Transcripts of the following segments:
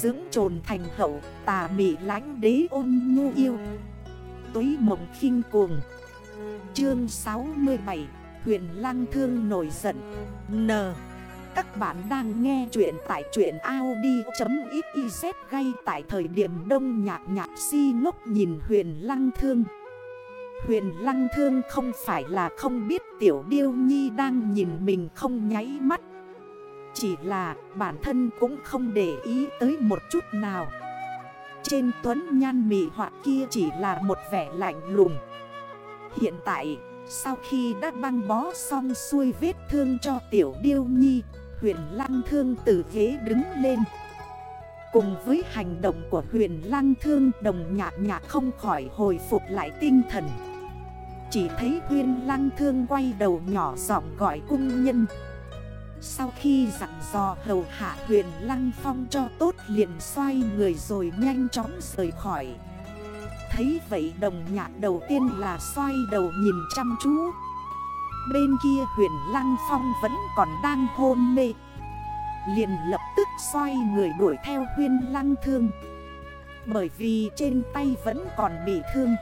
Dưỡng trồn thành hậu, tà mị lánh đế ôn nhu yêu. Túy mộng khinh cuồng. Chương 67 Huyền Lăng Thương nổi giận. N. Các bạn đang nghe chuyện tại truyện Audi.xyz gây tại thời điểm đông nhạc nhạc si ngốc nhìn Huyền Lăng Thương. Huyền Lăng Thương không phải là không biết Tiểu Điêu Nhi đang nhìn mình không nháy mắt. Chỉ là bản thân cũng không để ý tới một chút nào. Trên tuấn nhan mị họa kia chỉ là một vẻ lạnh lùng. Hiện tại, sau khi đã băng bó xong xuôi vết thương cho Tiểu Điêu Nhi Huyền Lăng Thương từ ghế đứng lên. Cùng với hành động của huyền lăng thương đồng nhạc nhạc không khỏi hồi phục lại tinh thần. Chỉ thấy huyền lăng thương quay đầu nhỏ giọng gọi cung nhân. Sau khi dặn dò hầu hạ huyền lăng phong cho tốt liền xoay người rồi nhanh chóng rời khỏi. Thấy vậy đồng nhạc đầu tiên là xoay đầu nhìn chăm chú. Bên kia huyền lăng phong vẫn còn đang hôn mê. Liền lập tức xoay người đuổi theo Huyền lăng thương. Bởi vì trên tay vẫn còn bị thương.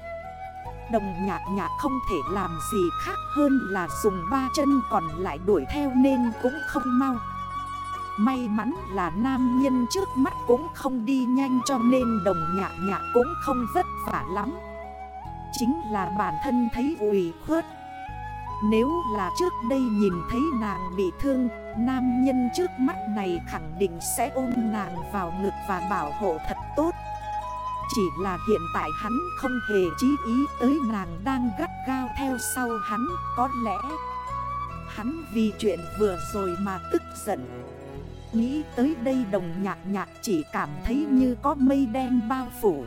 Đồng nhạc nhạc không thể làm gì khác hơn là dùng ba chân còn lại đuổi theo nên cũng không mau. May mắn là nam nhân trước mắt cũng không đi nhanh cho nên đồng nhạc nhạc cũng không vất vả lắm. Chính là bản thân thấy ủy khuất. Nếu là trước đây nhìn thấy nàng bị thương, Nam nhân trước mắt này khẳng định sẽ ôm nàng vào ngực và bảo hộ thật tốt. Chỉ là hiện tại hắn không hề chí ý tới nàng đang gắt gao theo sau hắn, Có lẽ hắn vì chuyện vừa rồi mà tức giận. Nghĩ tới đây đồng nhạc nhạc chỉ cảm thấy như có mây đen bao phủ.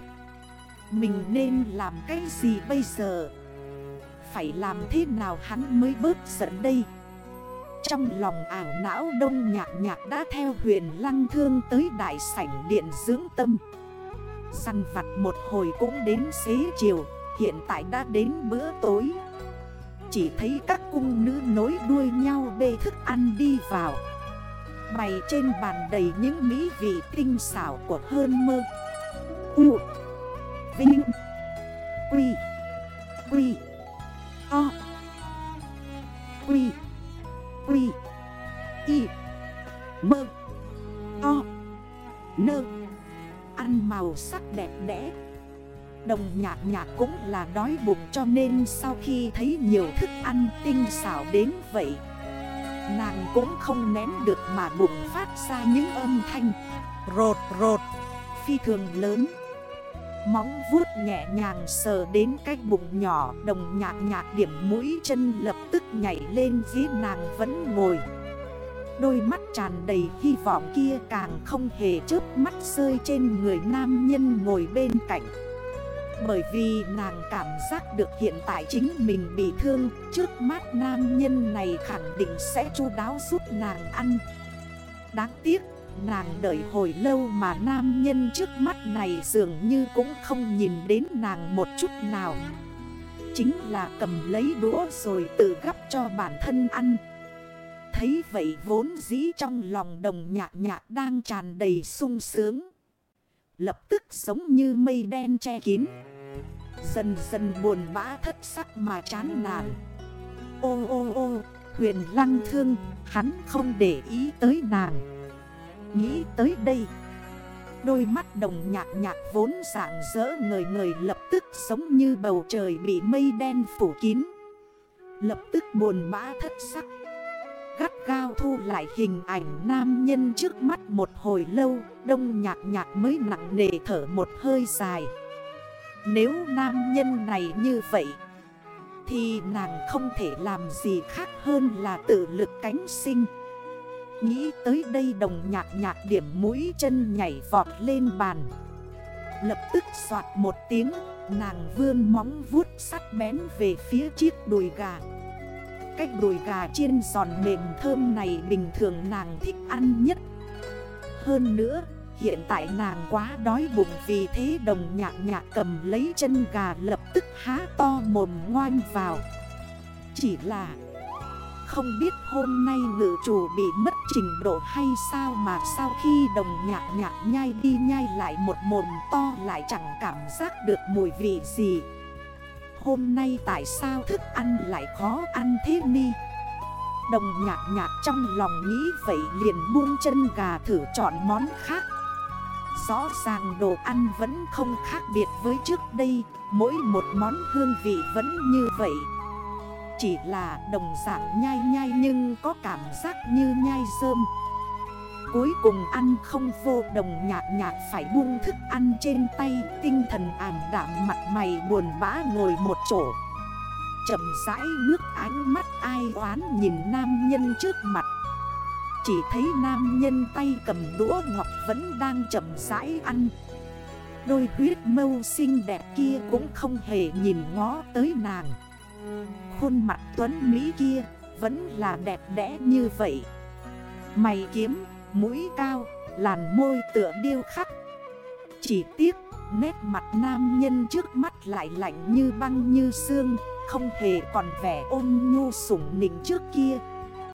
Mình nên làm cái gì bây giờ? Phải làm thế nào hắn mới bớt giận đây? Trong lòng ảo não đông nhạc nhạc đã theo huyền lăng thương tới đại sảnh điện dưỡng tâm. Săn vặt một hồi cũng đến xế chiều, Hiện tại đã đến bữa tối. Chỉ thấy các cung nữ nối đuôi nhau bê thức ăn đi vào. Bày trên bàn đầy những mỹ vị tinh xảo của hơn mơ. U, Vinh, Quy Quy, O, Quy Quy, Y Mơ O Nơ Ăn màu sắc đẹp đẽ. Đồng nhạc nhạc cũng là đói bụng cho nên sau khi thấy nhiều thức ăn tinh xảo đến vậy, Nàng cũng không nén được mà bụng phát ra những âm thanh. Rột rột, Phi thường lớn. Móng vuốt nhẹ nhàng sờ đến cái bụng nhỏ, Đồng nhạc nhạc điểm mũi chân lập tức nhảy lên phía nàng vẫn ngồi. Đôi mắt tràn đầy hy vọng kia càng không hề chớp mắt rơi trên người nam nhân ngồi bên cạnh. Bởi vì nàng cảm giác được hiện tại chính mình bị thương, Trước mắt nam nhân này khẳng định sẽ chu đáo giúp nàng ăn. Đáng tiếc, Nàng đợi hồi lâu mà nam nhân trước mắt này dường như cũng không nhìn đến nàng một chút nào. Chính là cầm lấy đũa rồi tự gắp cho bản thân ăn. Thấy vậy vốn dĩ trong lòng đồng nhạc nhạc đang tràn đầy sung sướng. Lập tức giống như mây đen che kín. Dần dần buồn bã thất sắc mà chán nản. Ô ô ô, huyền lăng thương, Hắn không để ý tới nàng. Nghĩ tới đây, Đôi mắt đồng nhạc nhạc vốn sảng rỡ người người lập tức giống như bầu trời bị mây đen phủ kín. Lập tức buồn bã thất sắc. Gắt gao thu lại hình ảnh nam nhân trước mắt một hồi lâu, Đông nhạc nhạc mới nặng nề thở một hơi dài. Nếu nam nhân này như vậy, Thì nàng không thể làm gì khác hơn là tự lực cánh sinh. Nghĩ tới đây đồng nhạc nhạc điểm mũi chân nhảy vọt lên bàn. Lập tức soạt một tiếng, Nàng vươn móng vuốt sắt bén về phía chiếc đùi gà. Cách đùi gà chiên giòn mềm thơm này bình thường nàng thích ăn nhất Hơn nữa, hiện tại nàng quá đói bụng vì thế đồng nhạc nhạc cầm lấy chân gà lập tức há to mồm ngoan vào Chỉ là, không biết hôm nay ngự chủ bị mất trình độ hay sao mà sau khi đồng nhạc nhạc nhai đi nhai lại một mồm to lại chẳng cảm giác được mùi vị gì. Hôm nay tại sao thức ăn lại khó ăn thế ni? Đồng nhạc nhạc trong lòng nghĩ vậy liền buông chân gà thử chọn món khác. Rõ ràng đồ ăn vẫn không khác biệt với trước đây, Mỗi một món hương vị vẫn như vậy Chỉ là đồng dạng nhai nhai nhưng có cảm giác như nhai sơm Cuối cùng ăn không vô đồng nhạc nhạc phải buông thức ăn trên tay Tinh thần ảm đạm mặt mày buồn bã ngồi một chỗ. Chậm rãi nước ánh mắt ai oán nhìn nam nhân trước mặt. Chỉ thấy nam nhân tay cầm đũa ngọc vẫn đang chậm rãi ăn. Đôi huyết mâu xinh đẹp kia cũng không hề nhìn ngó tới nàng. Khuôn mặt tuấn Mỹ kia vẫn là đẹp đẽ như vậy. Mày kiếm, mũi cao, làn môi tựa điêu khắc. Chỉ tiếc nét mặt nam nhân trước mắt lại lạnh như băng như xương Không hề còn vẻ ôn nhu sủng nịnh trước kia.